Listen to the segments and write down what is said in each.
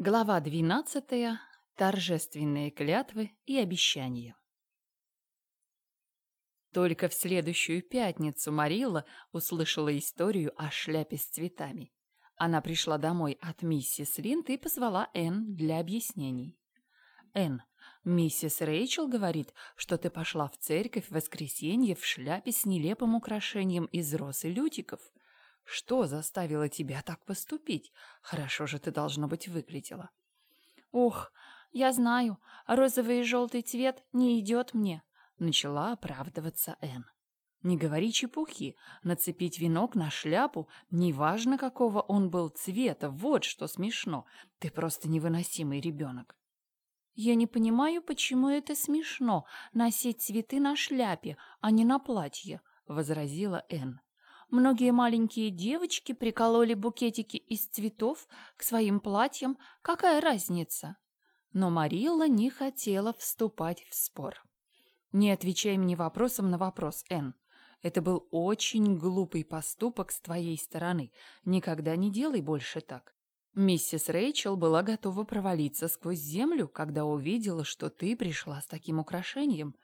Глава двенадцатая. Торжественные клятвы и обещания. Только в следующую пятницу Марилла услышала историю о шляпе с цветами. Она пришла домой от миссис Линд и позвала Энн для объяснений. «Энн, миссис Рэйчел говорит, что ты пошла в церковь в воскресенье в шляпе с нелепым украшением из роз и лютиков. Что заставило тебя так поступить? Хорошо же ты, должно быть, выглядела». «Ох, я знаю, розовый и желтый цвет не идет мне», — начала оправдываться Энн. «Не говори чепухи. Нацепить венок на шляпу, неважно, какого он был цвета, вот что смешно. Ты просто невыносимый ребенок». «Я не понимаю, почему это смешно — носить цветы на шляпе, а не на платье», — возразила Энн. Многие маленькие девочки прикололи букетики из цветов к своим платьям. Какая разница? Но Марилла не хотела вступать в спор. «Не отвечай мне вопросом на вопрос, Энн. Это был очень глупый поступок с твоей стороны. Никогда не делай больше так. Миссис Рэйчел была готова провалиться сквозь землю, когда увидела, что ты пришла с таким украшением.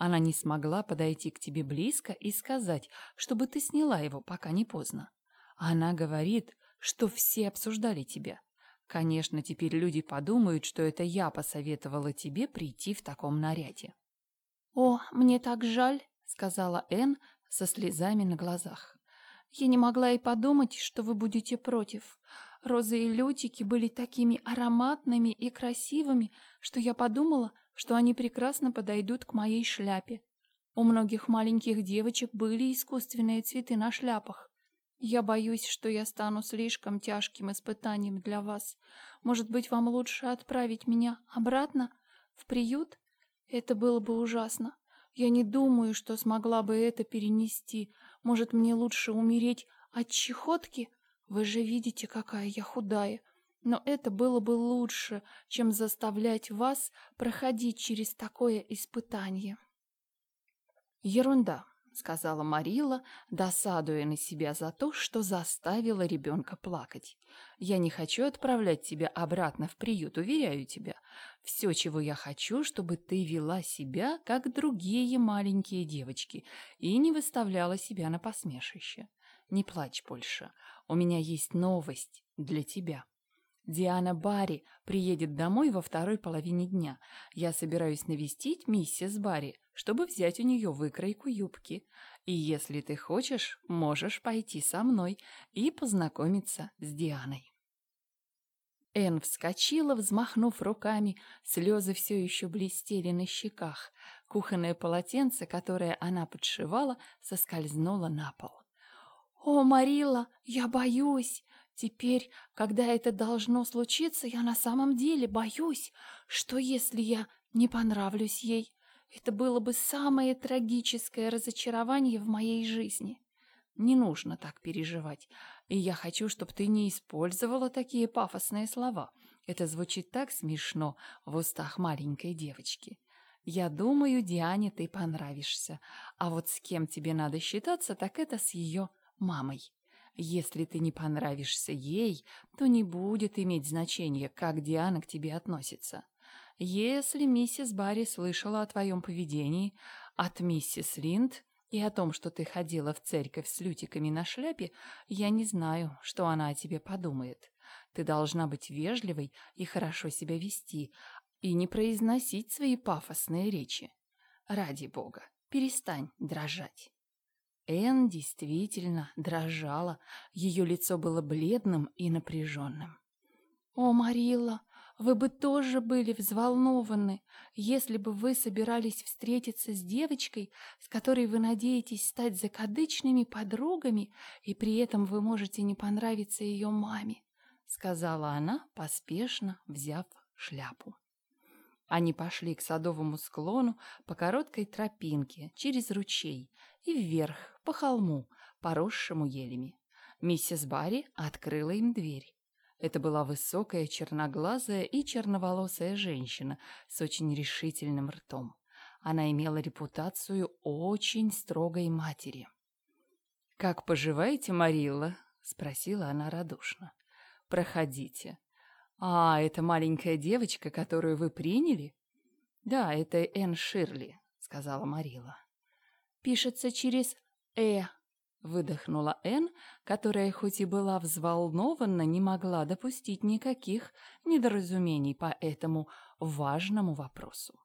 Она не смогла подойти к тебе близко и сказать, чтобы ты сняла его, пока не поздно. Она говорит, что все обсуждали тебя. Конечно, теперь люди подумают, что это я посоветовала тебе прийти в таком наряде. «О, мне так жаль», — сказала Энн со слезами на глазах. «Я не могла и подумать, что вы будете против. Розы и лютики были такими ароматными и красивыми, что я подумала, что они прекрасно подойдут к моей шляпе. У многих маленьких девочек были искусственные цветы на шляпах. Я боюсь, что я стану слишком тяжким испытанием для вас. Может быть, вам лучше отправить меня обратно в приют? Это было бы ужасно. Я не думаю, что смогла бы это перенести. Может, мне лучше умереть от чехотки? Вы же видите, какая я худая. Но это было бы лучше, чем заставлять вас проходить через такое испытание. Ерунда, сказала Марила, досадуя на себя за то, что заставила ребенка плакать. Я не хочу отправлять тебя обратно в приют, уверяю тебя. Все, чего я хочу, чтобы ты вела себя, как другие маленькие девочки, и не выставляла себя на посмешище. Не плачь больше. У меня есть новость для тебя. Диана Барри приедет домой во второй половине дня. Я собираюсь навестить миссис Барри, чтобы взять у нее выкройку юбки. И если ты хочешь, можешь пойти со мной и познакомиться с Дианой. Эн вскочила, взмахнув руками, слезы все еще блестели на щеках. Кухонное полотенце, которое она подшивала, соскользнуло на пол. «О, Марила, я боюсь! Теперь, когда это должно случиться, я на самом деле боюсь, что если я не понравлюсь ей, это было бы самое трагическое разочарование в моей жизни. Не нужно так переживать. И я хочу, чтобы ты не использовала такие пафосные слова. Это звучит так смешно в устах маленькой девочки. Я думаю, Диане ты понравишься. А вот с кем тебе надо считаться, так это с ее мамой. Если ты не понравишься ей, то не будет иметь значения, как Диана к тебе относится. Если миссис Барри слышала о твоем поведении от миссис Линд и о том, что ты ходила в церковь с лютиками на шляпе, я не знаю, что она о тебе подумает. Ты должна быть вежливой и хорошо себя вести, и не произносить свои пафосные речи. Ради бога, перестань дрожать. Энн действительно дрожала, ее лицо было бледным и напряженным. «О, Марилла, вы бы тоже были взволнованы, если бы вы собирались встретиться с девочкой, с которой вы надеетесь стать закадычными подругами, и при этом вы можете не понравиться ее маме», — сказала она, поспешно взяв шляпу. Они пошли к садовому склону по короткой тропинке через ручей и вверх по холму, поросшему елями. Миссис Барри открыла им дверь. Это была высокая, черноглазая и черноволосая женщина с очень решительным ртом. Она имела репутацию очень строгой матери. «Как поживаете, Марилла?» — спросила она радушно. «Проходите. «А, это маленькая девочка, которую вы приняли?» «Да, это Энн Ширли», — сказала Марила. «Пишется через «э», — выдохнула Энн, которая хоть и была взволнована, не могла допустить никаких недоразумений по этому важному вопросу.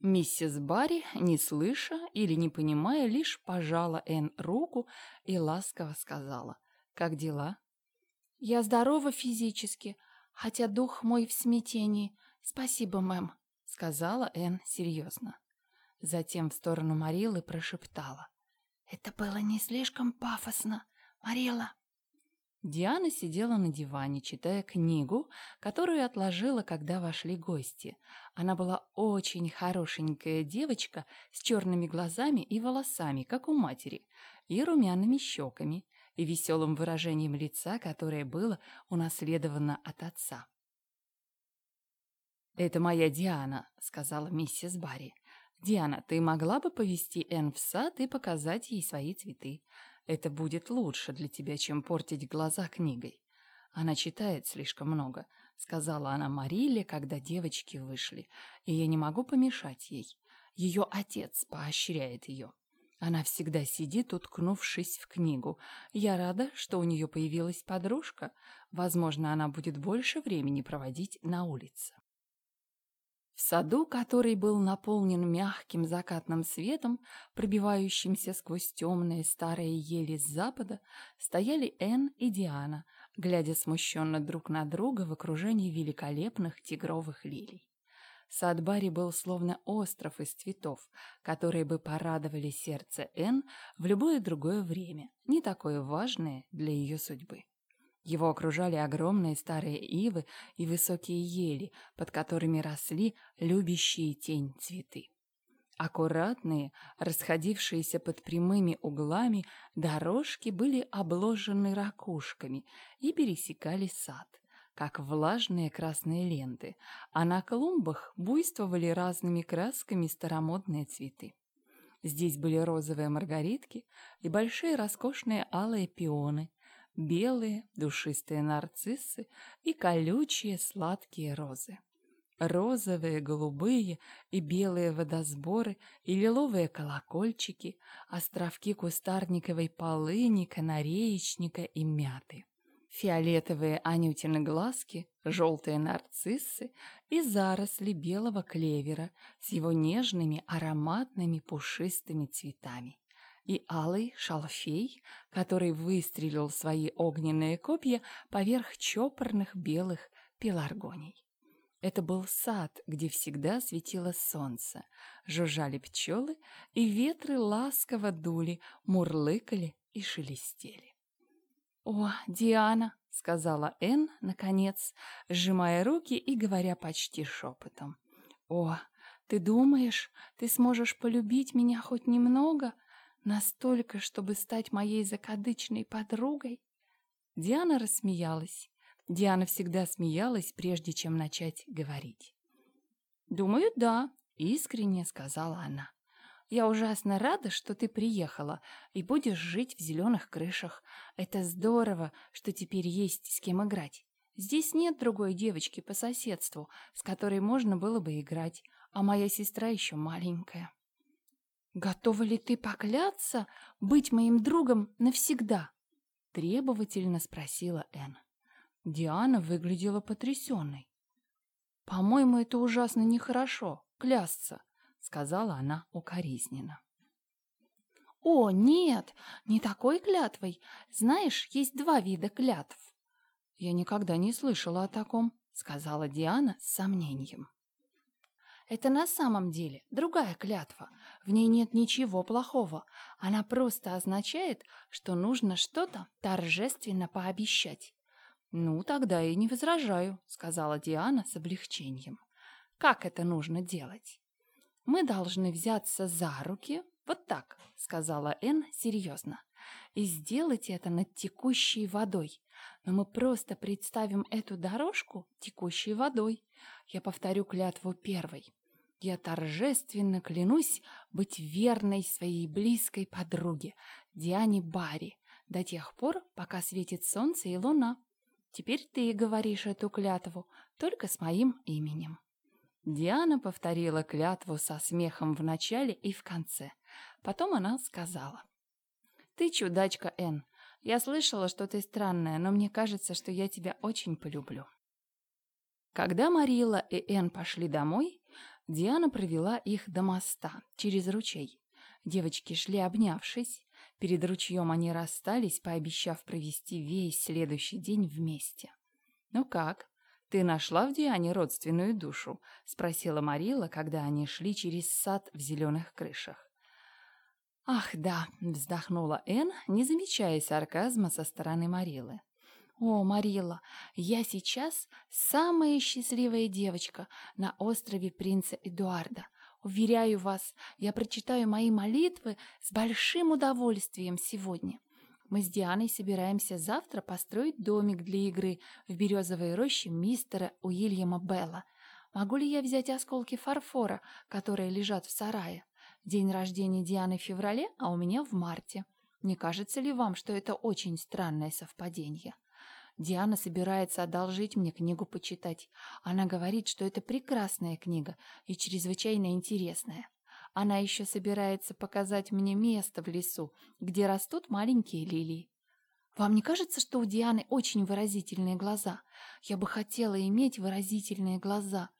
Миссис Барри, не слыша или не понимая, лишь пожала Энн руку и ласково сказала «Как дела?» «Я здорова физически, хотя дух мой в смятении. Спасибо, мэм», — сказала Энн серьезно. Затем в сторону Марилы прошептала. «Это было не слишком пафосно, Марила». Диана сидела на диване, читая книгу, которую отложила, когда вошли гости. Она была очень хорошенькая девочка с черными глазами и волосами, как у матери, и румяными щеками, и веселым выражением лица, которое было унаследовано от отца. «Это моя Диана», — сказала миссис Барри. «Диана, ты могла бы повести Энн в сад и показать ей свои цветы? Это будет лучше для тебя, чем портить глаза книгой. Она читает слишком много», — сказала она Мариле, когда девочки вышли, «и я не могу помешать ей. Ее отец поощряет ее». Она всегда сидит, уткнувшись в книгу. Я рада, что у нее появилась подружка. Возможно, она будет больше времени проводить на улице. В саду, который был наполнен мягким закатным светом, пробивающимся сквозь темные старые ели с запада, стояли Энн и Диана, глядя смущенно друг на друга в окружении великолепных тигровых лилий. Сад Барри был словно остров из цветов, которые бы порадовали сердце Энн в любое другое время, не такое важное для ее судьбы. Его окружали огромные старые ивы и высокие ели, под которыми росли любящие тень цветы. Аккуратные, расходившиеся под прямыми углами, дорожки были обложены ракушками и пересекали сад как влажные красные ленты, а на клумбах буйствовали разными красками старомодные цветы. Здесь были розовые маргаритки и большие роскошные алые пионы, белые душистые нарциссы и колючие сладкие розы. Розовые, голубые и белые водосборы и лиловые колокольчики, островки кустарниковой полыни, канареечника и мяты фиолетовые анютины глазки, желтые нарциссы и заросли белого клевера с его нежными ароматными пушистыми цветами. И алый шалфей, который выстрелил свои огненные копья поверх чопорных белых пеларгоний. Это был сад, где всегда светило солнце, жужжали пчелы, и ветры ласково дули, мурлыкали и шелестели. «О, Диана!» — сказала Энн, наконец, сжимая руки и говоря почти шепотом. «О, ты думаешь, ты сможешь полюбить меня хоть немного? Настолько, чтобы стать моей закадычной подругой?» Диана рассмеялась. Диана всегда смеялась, прежде чем начать говорить. «Думаю, да», — искренне сказала она. Я ужасно рада, что ты приехала и будешь жить в зеленых крышах. Это здорово, что теперь есть с кем играть. Здесь нет другой девочки по соседству, с которой можно было бы играть, а моя сестра еще маленькая. Готова ли ты покляться быть моим другом навсегда? Требовательно спросила Энн. Диана выглядела потрясенной. По-моему, это ужасно нехорошо, клясться. — сказала она укоризненно. «О, нет, не такой клятвой. Знаешь, есть два вида клятв». «Я никогда не слышала о таком», — сказала Диана с сомнением. «Это на самом деле другая клятва. В ней нет ничего плохого. Она просто означает, что нужно что-то торжественно пообещать». «Ну, тогда и не возражаю», — сказала Диана с облегчением. «Как это нужно делать?» мы должны взяться за руки, вот так, сказала Энн серьезно, и сделать это над текущей водой. Но мы просто представим эту дорожку текущей водой. Я повторю клятву первой. Я торжественно клянусь быть верной своей близкой подруге, Диане Барри, до тех пор, пока светит солнце и луна. Теперь ты говоришь эту клятву, только с моим именем». Диана повторила клятву со смехом в начале и в конце. Потом она сказала. «Ты чудачка, Энн. Я слышала, что ты странная, но мне кажется, что я тебя очень полюблю». Когда Марила и Энн пошли домой, Диана провела их до моста, через ручей. Девочки шли обнявшись. Перед ручьем они расстались, пообещав провести весь следующий день вместе. «Ну как, ты нашла в Диане родственную душу?» — спросила Марила, когда они шли через сад в зеленых крышах. «Ах, да», — вздохнула Энн, не замечая сарказма со стороны Марилы. «О, Марила, я сейчас самая счастливая девочка на острове принца Эдуарда. Уверяю вас, я прочитаю мои молитвы с большим удовольствием сегодня. Мы с Дианой собираемся завтра построить домик для игры в березовой роще мистера Уильяма Белла. Могу ли я взять осколки фарфора, которые лежат в сарае? День рождения Дианы в феврале, а у меня в марте. Не кажется ли вам, что это очень странное совпадение? Диана собирается одолжить мне книгу почитать. Она говорит, что это прекрасная книга и чрезвычайно интересная. Она еще собирается показать мне место в лесу, где растут маленькие лилии. Вам не кажется, что у Дианы очень выразительные глаза? Я бы хотела иметь выразительные глаза.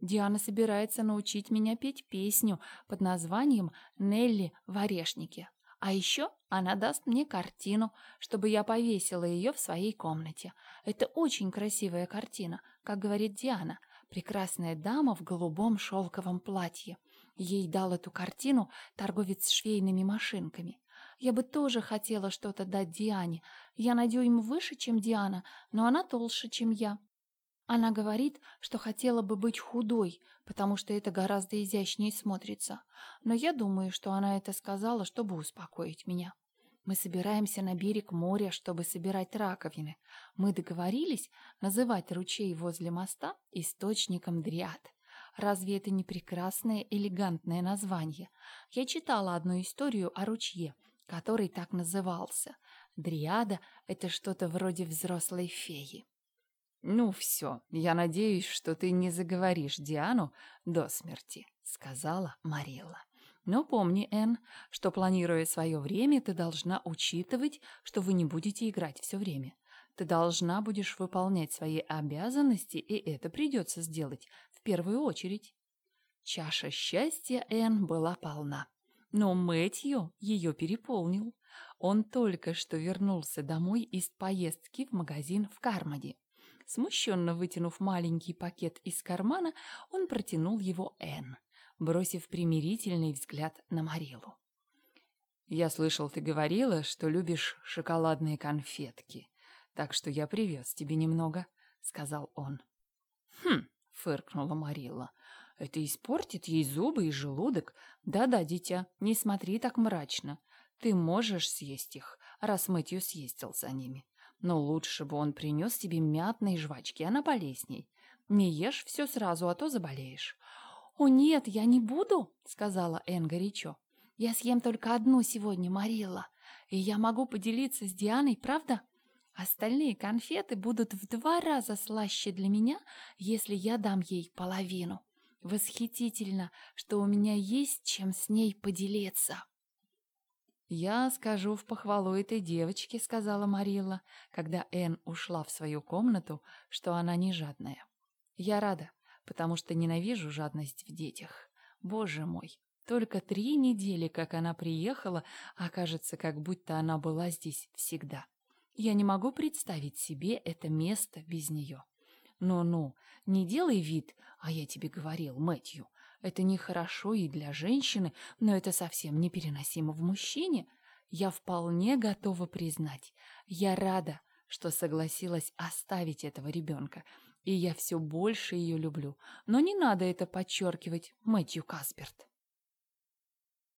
Диана собирается научить меня петь песню под названием «Нелли в орешнике». А еще она даст мне картину, чтобы я повесила ее в своей комнате. Это очень красивая картина, как говорит Диана. Прекрасная дама в голубом шелковом платье. Ей дал эту картину торговец швейными машинками. Я бы тоже хотела что-то дать Диане. Я на дюйм выше, чем Диана, но она толще, чем я. Она говорит, что хотела бы быть худой, потому что это гораздо изящнее смотрится. Но я думаю, что она это сказала, чтобы успокоить меня. Мы собираемся на берег моря, чтобы собирать раковины. Мы договорились называть ручей возле моста источником дриад. Разве это не прекрасное, элегантное название? Я читала одну историю о ручье, который так назывался. Дриада — это что-то вроде взрослой феи. «Ну все, я надеюсь, что ты не заговоришь Диану до смерти», — сказала Марилла. «Но помни, Энн, что, планируя свое время, ты должна учитывать, что вы не будете играть все время. Ты должна будешь выполнять свои обязанности, и это придется сделать в первую очередь». Чаша счастья Энн была полна. Но Мэтью ее переполнил. Он только что вернулся домой из поездки в магазин в Кармоде. Смущенно вытянув маленький пакет из кармана, он протянул его Энн, бросив примирительный взгляд на Марилу. «Я слышал, ты говорила, что любишь шоколадные конфетки, так что я привез тебе немного», — сказал он. «Хм», — фыркнула Марилла, — «это испортит ей зубы и желудок. Да-да, дитя, не смотри так мрачно. Ты можешь съесть их, раз Мэтью съездил за ними. Но лучше бы он принес тебе мятные жвачки, она полезней. Не ешь все сразу, а то заболеешь. «О нет, я не буду», — сказала Энн горячо. «Я съем только одну сегодня, Марилла, и я могу поделиться с Дианой, правда? Остальные конфеты будут в два раза слаще для меня, если я дам ей половину. Восхитительно, что у меня есть чем с ней поделиться». «Я скажу в похвалу этой девочке», — сказала Марилла, когда Энн ушла в свою комнату, что она не жадная. «Я рада, потому что ненавижу жадность в детях. Боже мой, только три недели, как она приехала, а кажется, как будто она была здесь всегда. Я не могу представить себе это место без нее. Ну-ну, не делай вид, а я тебе говорил, Мэтью, это нехорошо и для женщины, но это совсем непереносимо в мужчине. Я вполне готова признать. Я рада, что согласилась оставить этого ребенка, и я все больше ее люблю. Но не надо это подчеркивать, Мэтью Касперт.